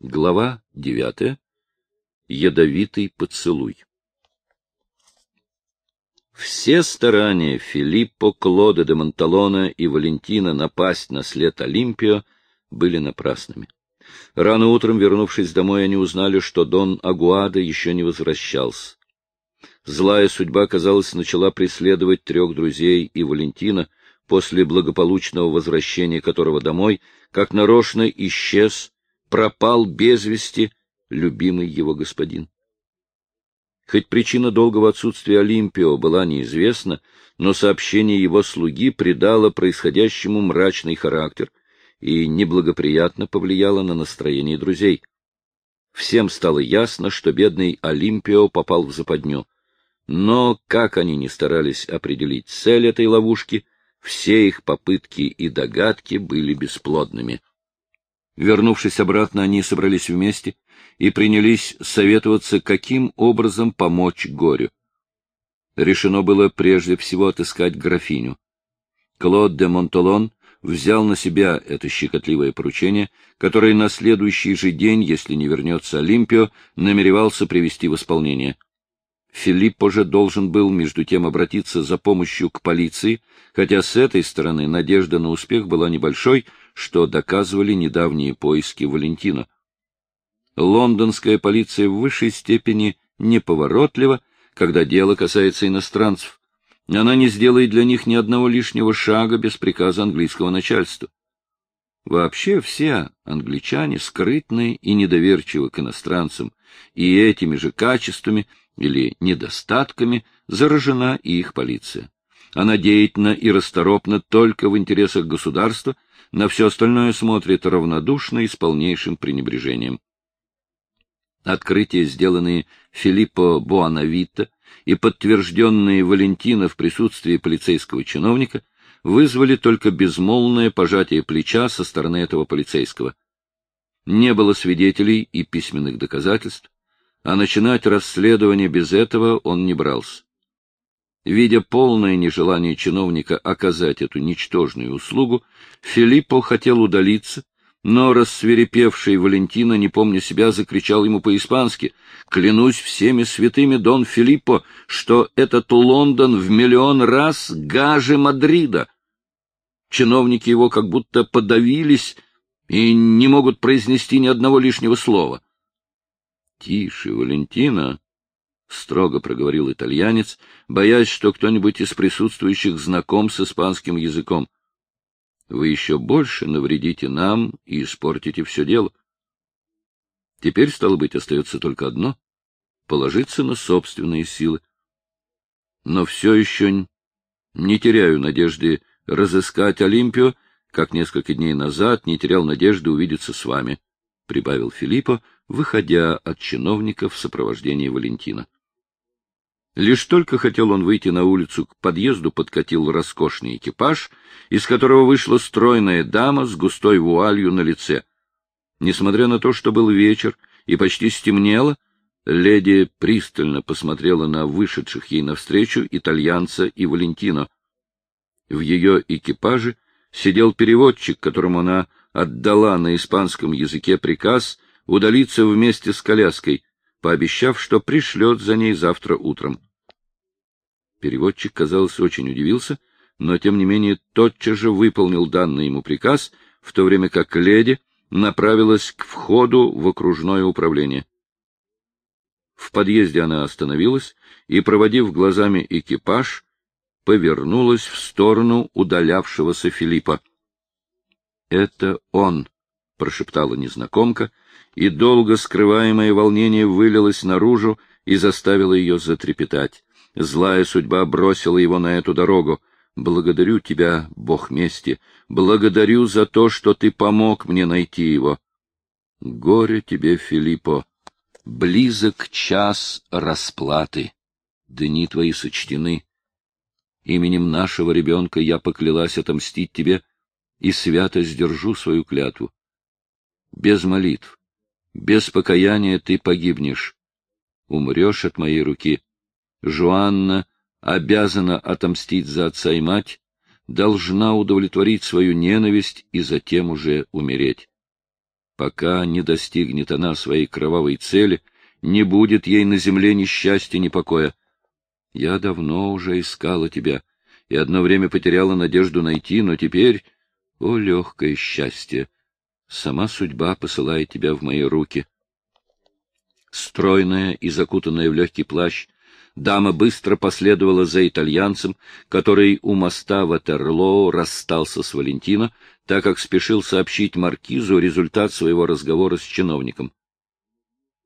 Глава девятая. Ядовитый поцелуй. Все старания Филиппо, Клода де Монталона и Валентина напасть на след Олимпио были напрасными. Рано утром, вернувшись домой, они узнали, что Дон Агуада еще не возвращался. Злая судьба, казалось, начала преследовать трех друзей и Валентина, после благополучного возвращения которого домой, как нарочно исчез, пропал без вести любимый его господин. Хоть причина долгого отсутствия Олимпио была неизвестна, но сообщение его слуги придало происходящему мрачный характер и неблагоприятно повлияло на настроение друзей. Всем стало ясно, что бедный Олимпио попал в западню. Но, как они ни старались определить цель этой ловушки, все их попытки и догадки были бесплодными. Вернувшись обратно, они собрались вместе и принялись советоваться, каким образом помочь горю. Решено было прежде всего отыскать графиню. Клод де Монтолон взял на себя это щекотливое поручение, которое на следующий же день, если не вернется Олимпио, намеревался привести в исполнение. Филиппо же должен был, между тем, обратиться за помощью к полиции, хотя с этой стороны надежда на успех была небольшой, что доказывали недавние поиски Валентина. Лондонская полиция в высшей степени неповоротлива, когда дело касается иностранцев. Она не сделает для них ни одного лишнего шага без приказа английского начальства. Вообще все англичане скрытны и недоверчивы к иностранцам, и этими же качествами или недостатками заражена и их полиция. Она деятельна и расторопна только в интересах государства, на все остальное смотрит равнодушно и с полнейшим пренебрежением. Открытия, сделанные Филиппо Буанавита и подтвержденные Валентина в присутствии полицейского чиновника, вызвали только безмолвное пожатие плеча со стороны этого полицейского. Не было свидетелей и письменных доказательств, а начинать расследование без этого он не брался. Видя полное нежелание чиновника оказать эту ничтожную услугу, Филиппо хотел удалиться, но рассверепевший Валентина, не помня себя, закричал ему по-испански «Клянусь всеми святыми, Дон Филиппо, что этот Лондон в миллион раз гаже Мадрида!» Чиновники его как будто подавились и не могут произнести ни одного лишнего слова. — Тише, Валентина, — строго проговорил итальянец, боясь, что кто-нибудь из присутствующих знаком с испанским языком. — Вы еще больше навредите нам и испортите все дело. Теперь, стало быть, остается только одно — положиться на собственные силы. Но все еще не теряю надежды разыскать Олимпию, как несколько дней назад не терял надежды увидеться с вами, — прибавил Филиппо, выходя от чиновника в сопровождении Валентина. Лишь только хотел он выйти на улицу, к подъезду подкатил роскошный экипаж, из которого вышла стройная дама с густой вуалью на лице. Несмотря на то, что был вечер и почти стемнело, леди пристально посмотрела на вышедших ей навстречу итальянца и Валентино. В ее экипаже сидел переводчик, которому она отдала на испанском языке приказ удалиться вместе с коляской, пообещав, что пришлет за ней завтра утром. Переводчик, казалось, очень удивился, но, тем не менее, тотчас же выполнил данный ему приказ, в то время как леди направилась к входу в окружное управление. В подъезде она остановилась и, проводив глазами экипаж, повернулась в сторону удалявшегося Филиппа. — Это он, — прошептала незнакомка, и долго скрываемое волнение вылилось наружу и заставило ее затрепетать. Злая судьба бросила его на эту дорогу. Благодарю тебя, Бог мести, благодарю за то, что ты помог мне найти его. Горе тебе, Филиппо, близок час расплаты. Дни твои сочтены. Именем нашего ребенка я поклялась отомстить тебе и свято сдержу свою клятву. Без молитв, без покаяния ты погибнешь. Умрешь от моей руки. Жуанна обязана отомстить за отца и мать, должна удовлетворить свою ненависть и затем уже умереть. Пока не достигнет она своей кровавой цели, не будет ей на земле ни счастья, ни покоя. Я давно уже искала тебя и одно время потеряла надежду найти, но теперь, о, легкое счастье, сама судьба посылает тебя в мои руки. Стройная и закутанная в легкий плащ, дама быстро последовала за итальянцем, который у моста Ватерлоо расстался с Валентино, так как спешил сообщить маркизу результат своего разговора с чиновником.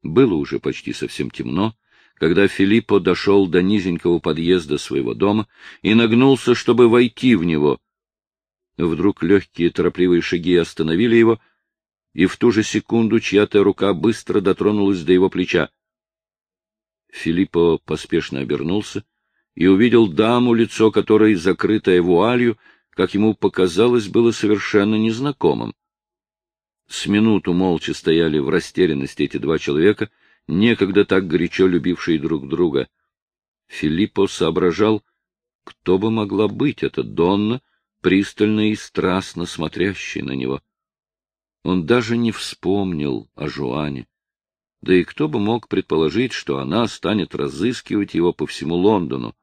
Было уже почти совсем темно, когда Филиппо дошел до низенького подъезда своего дома и нагнулся, чтобы войти в него. Вдруг легкие торопливые шаги остановили его, и в ту же секунду чья-то рука быстро дотронулась до его плеча. Филиппо поспешно обернулся и увидел даму, лицо которой, закрытое вуалью, как ему показалось, было совершенно незнакомым. С минуту молча стояли в растерянности эти два человека, некогда так горячо любившие друг друга. Филиппо соображал, кто бы могла быть эта Донна, пристально и страстно смотрящая на него. Он даже не вспомнил о Жуане. Да и кто бы мог предположить, что она станет разыскивать его по всему Лондону?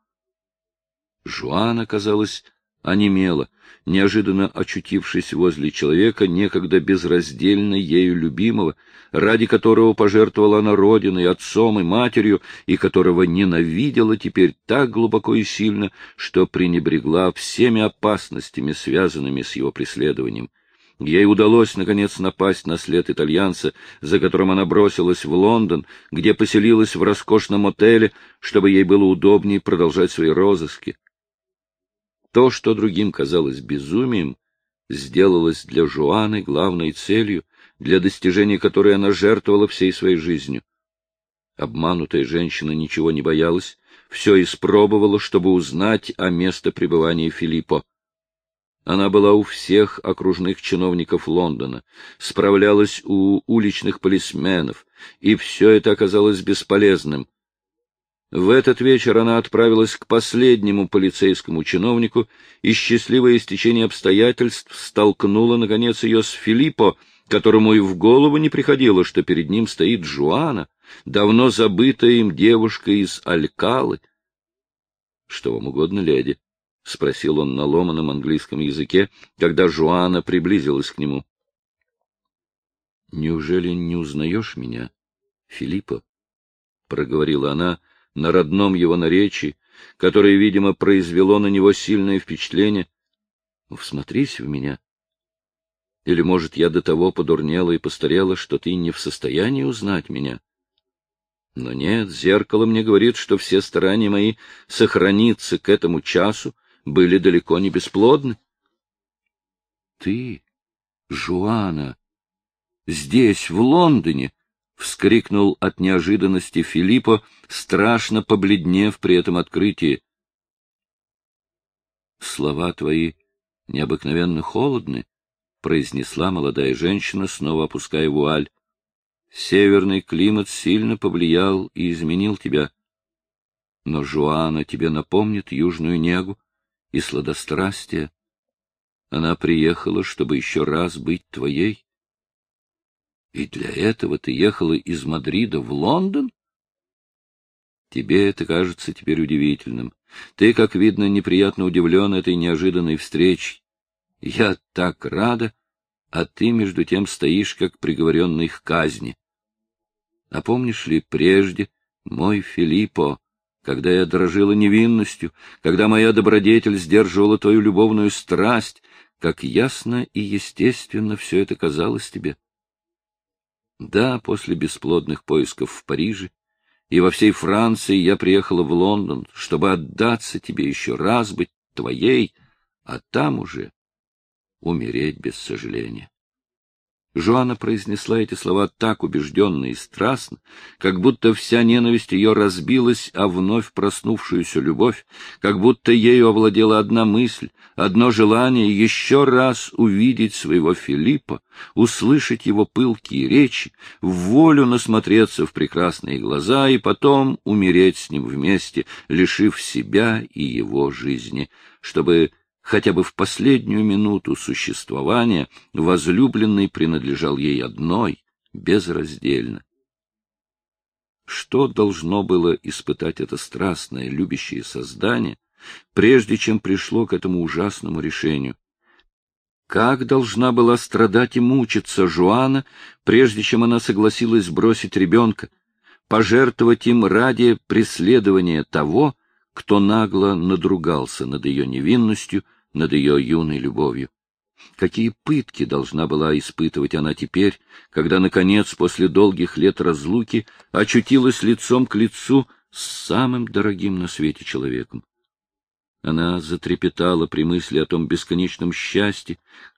Жуан, оказалось, онемела, неожиданно очутившись возле человека, некогда безраздельно ею любимого, ради которого пожертвовала она родиной, отцом и матерью, и которого ненавидела теперь так глубоко и сильно, что пренебрегла всеми опасностями, связанными с его преследованием. Ей удалось, наконец, напасть на след итальянца, за которым она бросилась в Лондон, где поселилась в роскошном отеле, чтобы ей было удобнее продолжать свои розыски. То, что другим казалось безумием, сделалось для Жуаны главной целью, для достижения которой она жертвовала всей своей жизнью. Обманутая женщина ничего не боялась, все испробовала, чтобы узнать о месте пребывания Филиппо. Она была у всех окружных чиновников Лондона, справлялась у уличных полисменов, и все это оказалось бесполезным. В этот вечер она отправилась к последнему полицейскому чиновнику, и счастливое стечение обстоятельств столкнуло, наконец, ее с Филиппо, которому и в голову не приходило, что перед ним стоит Жуана, давно забытая им девушка из Алькалы. — Что вам угодно, леди? — спросил он на ломаном английском языке, когда Жуана приблизилась к нему. — Неужели не узнаешь меня, Филиппо? — проговорила она, — на родном его наречии, которое, видимо, произвело на него сильное впечатление. Всмотрись в меня. Или, может, я до того подурнела и постарела, что ты не в состоянии узнать меня? Но нет, зеркало мне говорит, что все старания мои сохраниться к этому часу были далеко не бесплодны. Ты, Жуана, здесь, в Лондоне, — вскрикнул от неожиданности Филиппо, страшно побледнев при этом открытии. — Слова твои необыкновенно холодны, — произнесла молодая женщина, снова опуская вуаль. — Северный климат сильно повлиял и изменил тебя. Но Жуана тебе напомнит южную негу и сладострастие. Она приехала, чтобы еще раз быть твоей. И для этого ты ехала из Мадрида в Лондон? Тебе это кажется теперь удивительным. Ты, как видно, неприятно удивлен этой неожиданной встречей. Я так рада, а ты, между тем, стоишь, как приговоренный к казни. А помнишь ли прежде, мой Филиппо, когда я дрожила невинностью, когда моя добродетель сдерживала твою любовную страсть, как ясно и естественно все это казалось тебе? Да, после бесплодных поисков в Париже и во всей Франции я приехала в Лондон, чтобы отдаться тебе еще раз, быть твоей, а там уже умереть без сожаления. Жоанна произнесла эти слова так убежденно и страстно, как будто вся ненависть ее разбилась о вновь проснувшуюся любовь, как будто ею овладела одна мысль, одно желание еще раз увидеть своего Филиппа, услышать его пылкие речи, в волю насмотреться в прекрасные глаза и потом умереть с ним вместе, лишив себя и его жизни, чтобы хотя бы в последнюю минуту существования возлюбленный принадлежал ей одной, безраздельно. Что должно было испытать это страстное, любящее создание, прежде чем пришло к этому ужасному решению? Как должна была страдать и мучиться Жуана, прежде чем она согласилась бросить ребенка, пожертвовать им ради преследования того, кто нагло надругался над ее невинностью, над ее юной любовью? Какие пытки должна была испытывать она теперь, когда, наконец, после долгих лет разлуки, очутилась лицом к лицу с самым дорогим на свете человеком? Она затрепетала при мысли о том бесконечном счастье,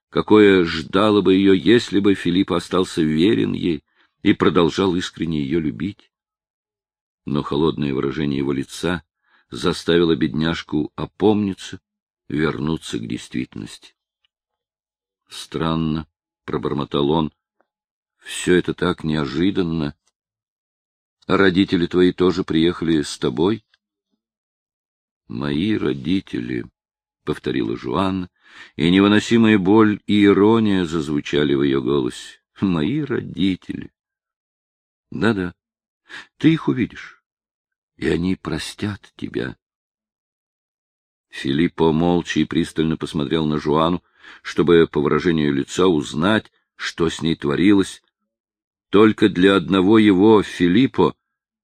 какое ждало бы ее, если бы Филипп остался верен ей и продолжал искренне ее любить. Но холодное выражение его лица заставило бедняжку опомниться, вернуться к действительности. — Странно, — пробормотал он. — Все это так неожиданно. А родители твои тоже приехали с тобой? — Мои родители, — повторила Жуанна, и невыносимая боль и ирония зазвучали в ее голосе. — Мои родители. Да — Да-да, ты их увидишь, и они простят тебя. Филиппо молча и пристально посмотрел на Жуану, чтобы, по выражению лица, узнать, что с ней творилось. Только для одного его, Филиппо,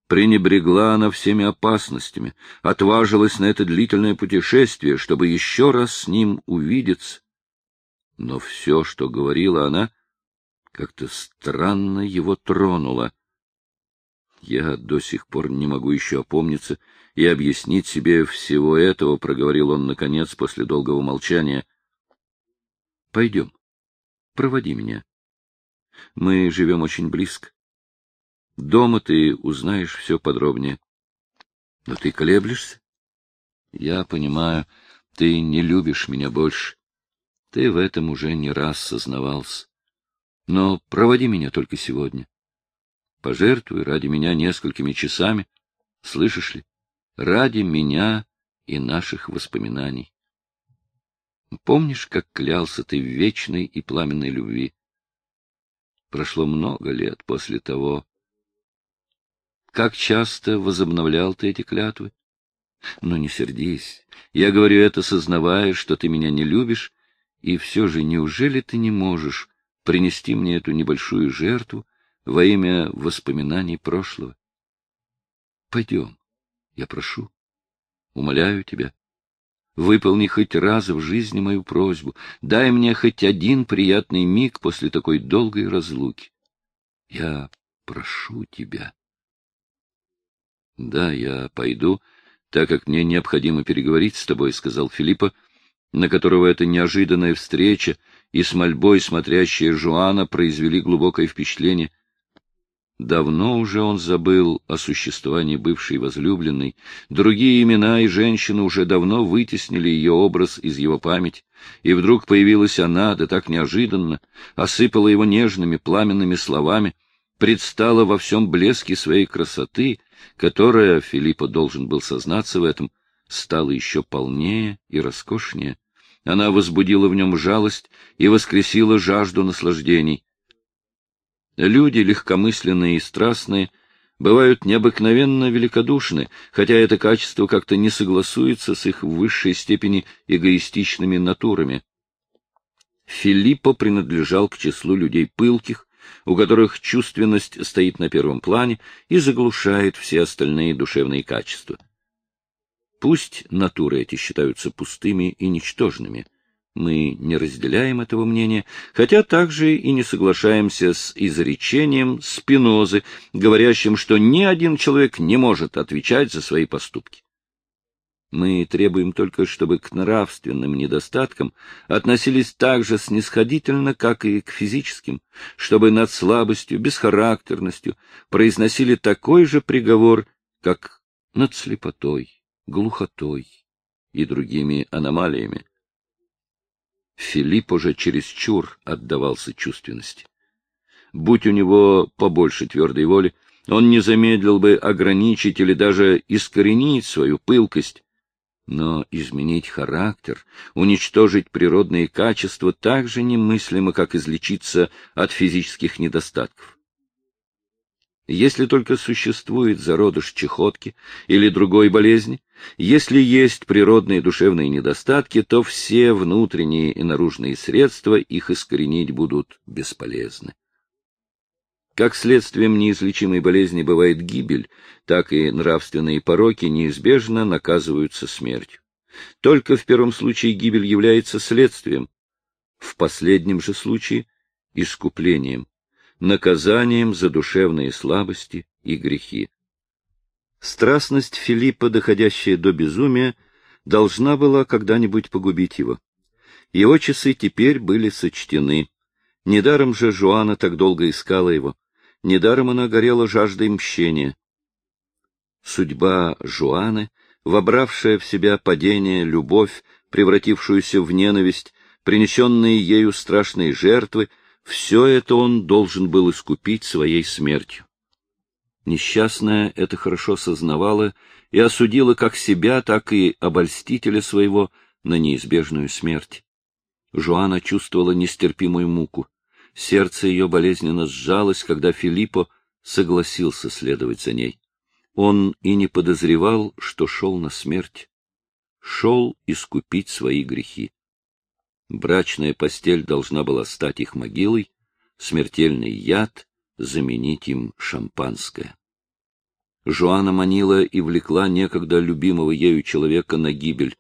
пренебрегла она всеми опасностями, отважилась на это длительное путешествие, чтобы еще раз с ним увидеться. Но все, что говорила она, как-то странно его тронуло. Я до сих пор не могу еще опомниться и объяснить себе всего этого, — проговорил он, наконец, после долгого молчания. Пойдем. Проводи меня. Мы живем очень близко. Дома ты узнаешь все подробнее. Но ты колеблешься? Я понимаю, ты не любишь меня больше. Ты в этом уже не раз сознавался. Но проводи меня только сегодня. Пожертвуй ради меня несколькими часами, слышишь ли, ради меня и наших воспоминаний. Помнишь, как клялся ты в вечной и пламенной любви? Прошло много лет после того. Как часто возобновлял ты эти клятвы? Ну, не сердись. Я говорю это, сознавая, что ты меня не любишь, и все же неужели ты не можешь принести мне эту небольшую жертву во имя воспоминаний прошлого? Пойдем, я прошу, умоляю тебя. Выполни хоть раз в жизни мою просьбу. Дай мне хоть один приятный миг после такой долгой разлуки. Я прошу тебя. Да, я пойду, так как мне необходимо переговорить с тобой, — сказал Филиппа, на которого эта неожиданная встреча и с мольбой смотрящая Жуана произвели глубокое впечатление — Давно уже он забыл о существовании бывшей возлюбленной, другие имена и женщины уже давно вытеснили ее образ из его памяти, и вдруг появилась она, да так неожиданно, осыпала его нежными пламенными словами, предстала во всем блеске своей красоты, которая, Филиппа должен был сознаться в этом, стала еще полнее и роскошнее. Она возбудила в нем жалость и воскресила жажду наслаждений. Люди легкомысленные и страстные бывают необыкновенно великодушны, хотя это качество как-то не согласуется с их в высшей степени эгоистичными натурами. Филиппо принадлежал к числу людей пылких, у которых чувственность стоит на первом плане и заглушает все остальные душевные качества. Пусть натуры эти считаются пустыми и ничтожными, мы не разделяем этого мнения, хотя также и не соглашаемся с изречением Спинозы, говорящим, что ни один человек не может отвечать за свои поступки. Мы требуем только, чтобы к нравственным недостаткам относились так же снисходительно, как и к физическим, чтобы над слабостью, бесхарактерностью произносили такой же приговор, как над слепотой, глухотой и другими аномалиями. Филипп уже чересчур отдавался чувственности. Будь у него побольше твердой воли, он не замедлил бы ограничить или даже искоренить свою пылкость. Но изменить характер, уничтожить природные качества так же немыслимо, как излечиться от физических недостатков. Если только существует зародыш чехотки или другой болезни, если есть природные душевные недостатки, то все внутренние и наружные средства их искоренить будут бесполезны. Как следствием неизлечимой болезни бывает гибель, так и нравственные пороки неизбежно наказываются смертью. Только в первом случае гибель является следствием, в последнем же случае — искуплением, наказанием за душевные слабости и грехи. Страстность Филиппа, доходящая до безумия, должна была когда-нибудь погубить его. Его часы теперь были сочтены. Недаром же Жуана так долго искала его. Недаром она горела жаждой мщения. Судьба Жуаны, вобравшая в себя падение, любовь, превратившуюся в ненависть, принесенные ею страшные жертвы, все это он должен был искупить своей смертью. Несчастная это хорошо сознавала и осудила как себя, так и обольстителя своего на неизбежную смерть. Жуана чувствовала нестерпимую муку. Сердце ее болезненно сжалось, когда Филиппо согласился следовать за ней. Он и не подозревал, что шел на смерть. Шел искупить свои грехи. Брачная постель должна была стать их могилой, смертельный яд заменить им шампанское. Жуана манила и влекла некогда любимого ею человека на гибель.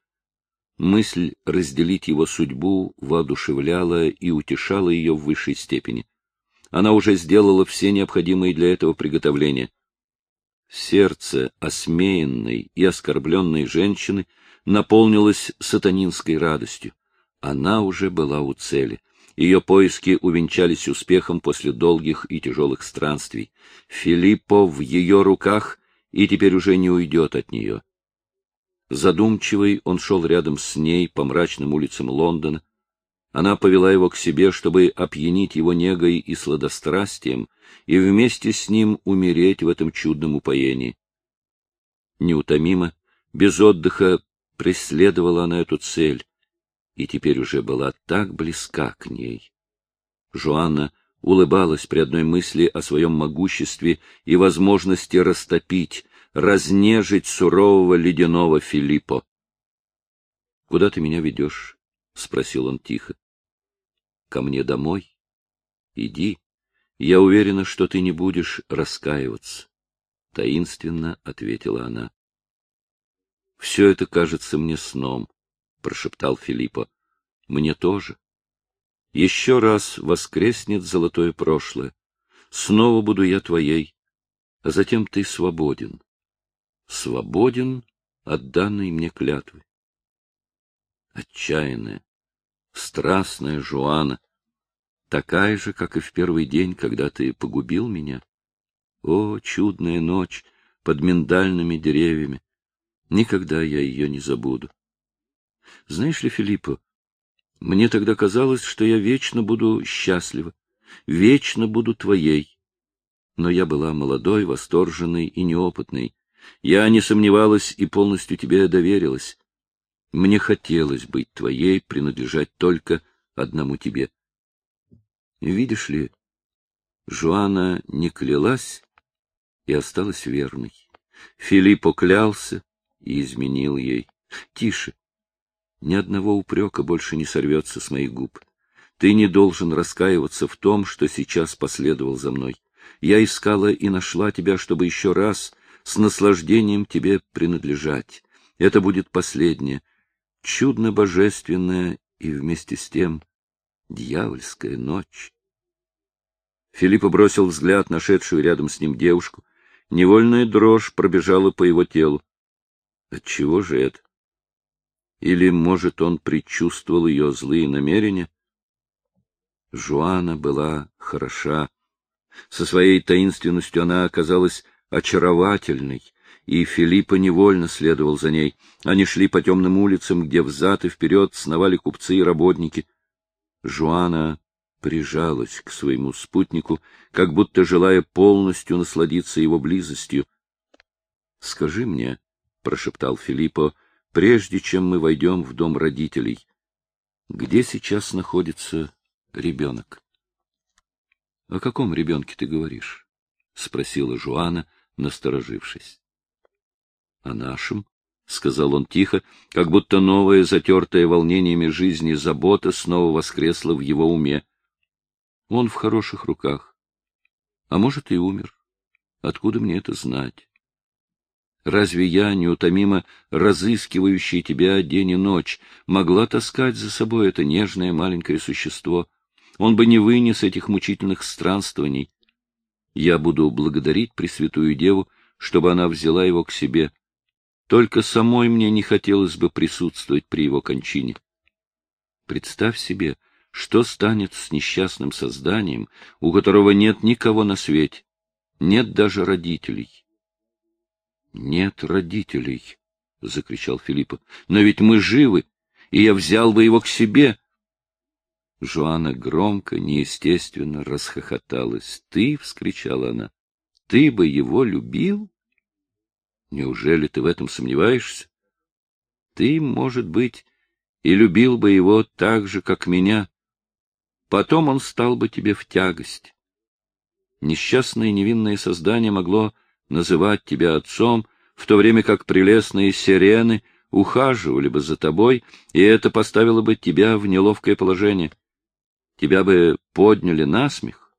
Мысль разделить его судьбу воодушевляла и утешала ее в высшей степени. Она уже сделала все необходимые для этого приготовления. Сердце осмеянной и оскорбленной женщины наполнилось сатанинской радостью. Она уже была у цели. Ее поиски увенчались успехом после долгих и тяжелых странствий. Филиппо в ее руках и теперь уже не уйдет от нее. Задумчивый он шел рядом с ней по мрачным улицам Лондона. Она повела его к себе, чтобы опьянить его негой и сладострастием, и вместе с ним умереть в этом чудном упоении. Неутомимо, без отдыха преследовала она эту цель, и теперь уже была так близка к ней. Жуанна улыбалась при одной мысли о своем могуществе и возможности растопить, разнежить сурового ледяного Филиппо. — Куда ты меня ведешь? — спросил он тихо. — Ко мне домой. Иди. Я уверена, что ты не будешь раскаиваться. Таинственно ответила она. — Все это кажется мне сном, — прошептал Филиппо. — Мне тоже. Еще раз воскреснет золотое прошлое. Снова буду я твоей, а затем ты свободен. Свободен от данной мне клятвы. Отчаянная, страстная Жуана, такая же, как и в первый день, когда ты погубил меня. О, чудная ночь под миндальными деревьями! Никогда я ее не забуду. Знаешь ли, Филиппо, мне тогда казалось, что я вечно буду счастлива, вечно буду твоей. Но я была молодой, восторженной и неопытной. Я не сомневалась и полностью тебе доверилась. Мне хотелось быть твоей, принадлежать только одному тебе. Видишь ли, Жуана не клялась и осталась верной. Филипп клялся и изменил ей. Тише, ни одного упрека больше не сорвется с моих губ. Ты не должен раскаиваться в том, что сейчас последовал за мной. Я искала и нашла тебя, чтобы еще раз с наслаждением тебе принадлежать. Это будет последнее, чудно-божественная и вместе с тем дьявольская ночь. Филипп бросил взгляд на шедшую рядом с ним девушку. Невольная дрожь пробежала по его телу. Отчего же это? Или, может, он предчувствовал ее злые намерения? Жуана была хороша. Со своей таинственностью она оказалась очаровательной, и Филиппа невольно следовал за ней. Они шли по темным улицам, где взад и вперед сновали купцы и работники. Жуана прижалась к своему спутнику, как будто желая полностью насладиться его близостью. — Скажи мне, — прошептал Филиппо, прежде чем мы войдем в дом родителей. Где сейчас находится ребенок? — О каком ребенке ты говоришь? — спросила Жуана, насторожившись. — О нашем, — сказал он тихо, как будто новая, затертая волнениями жизни забота снова воскресла в его уме. Он в хороших руках. А может, и умер. Откуда мне это знать? Разве я, неутомимо разыскивающий тебя день и ночь, могла таскать за собой это нежное маленькое существо? Он бы не вынес этих мучительных странствований. Я буду благодарить Пресвятую Деву, чтобы она взяла его к себе. Только самой мне не хотелось бы присутствовать при его кончине. Представь себе, что станет с несчастным созданием, у которого нет никого на свете, нет даже родителей. — Нет родителей, — закричал Филиппа, — но ведь мы живы, и я взял бы его к себе. Жуана громко, неестественно расхохоталась. — Ты, — вскричала она, — ты бы его любил? Неужели ты в этом сомневаешься? Ты, может быть, и любил бы его так же, как меня. Потом он стал бы тебе в тягость. Несчастное невинное создание могло называть тебя отцом, в то время как прелестные сирены ухаживали бы за тобой, и это поставило бы тебя в неловкое положение. Тебя бы подняли на смех.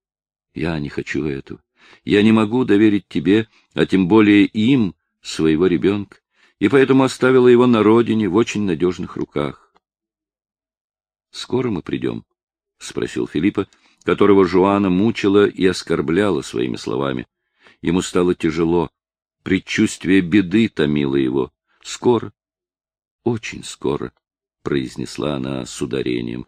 Я не хочу этого. Я не могу доверить тебе, а тем более им, своего ребенка, и поэтому оставила его на родине в очень надежных руках. — Скоро мы придем? — спросил Филиппа, которого Жуана мучила и оскорбляла своими словами. Ему стало тяжело. Предчувствие беды томило его. — Скоро. — Очень скоро, — произнесла она с ударением.